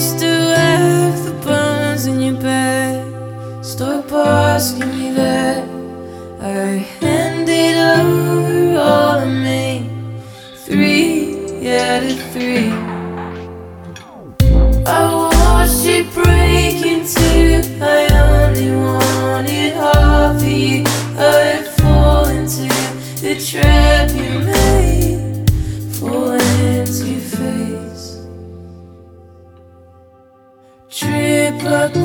Still have the buns in your back. Stop asking me that. I handed over all of me. Three out of three. I watched it break into. I only wanted half of you. I fall into the trap you made. Fall into your face. Trip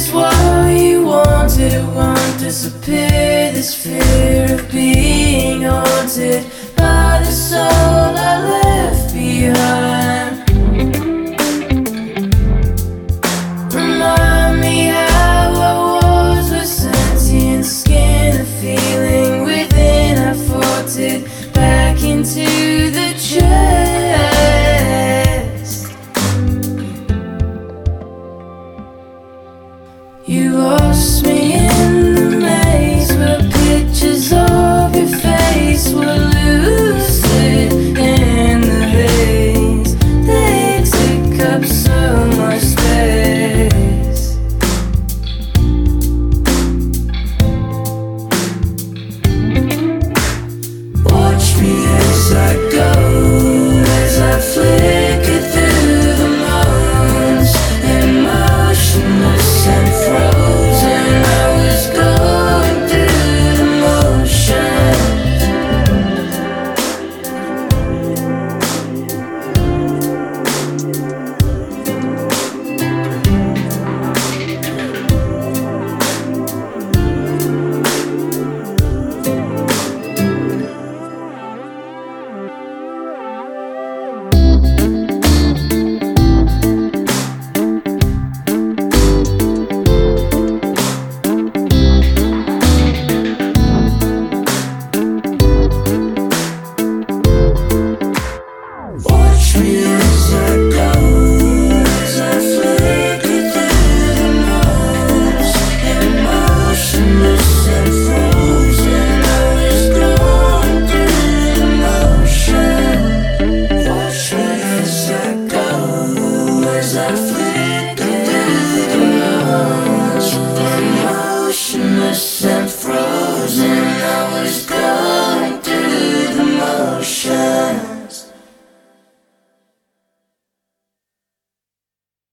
Is what you wanted? It won't disappear. This fear of being haunted by the soul I left behind. Remind me how I was with sentient skin, a feeling within. I fought it back into yeah.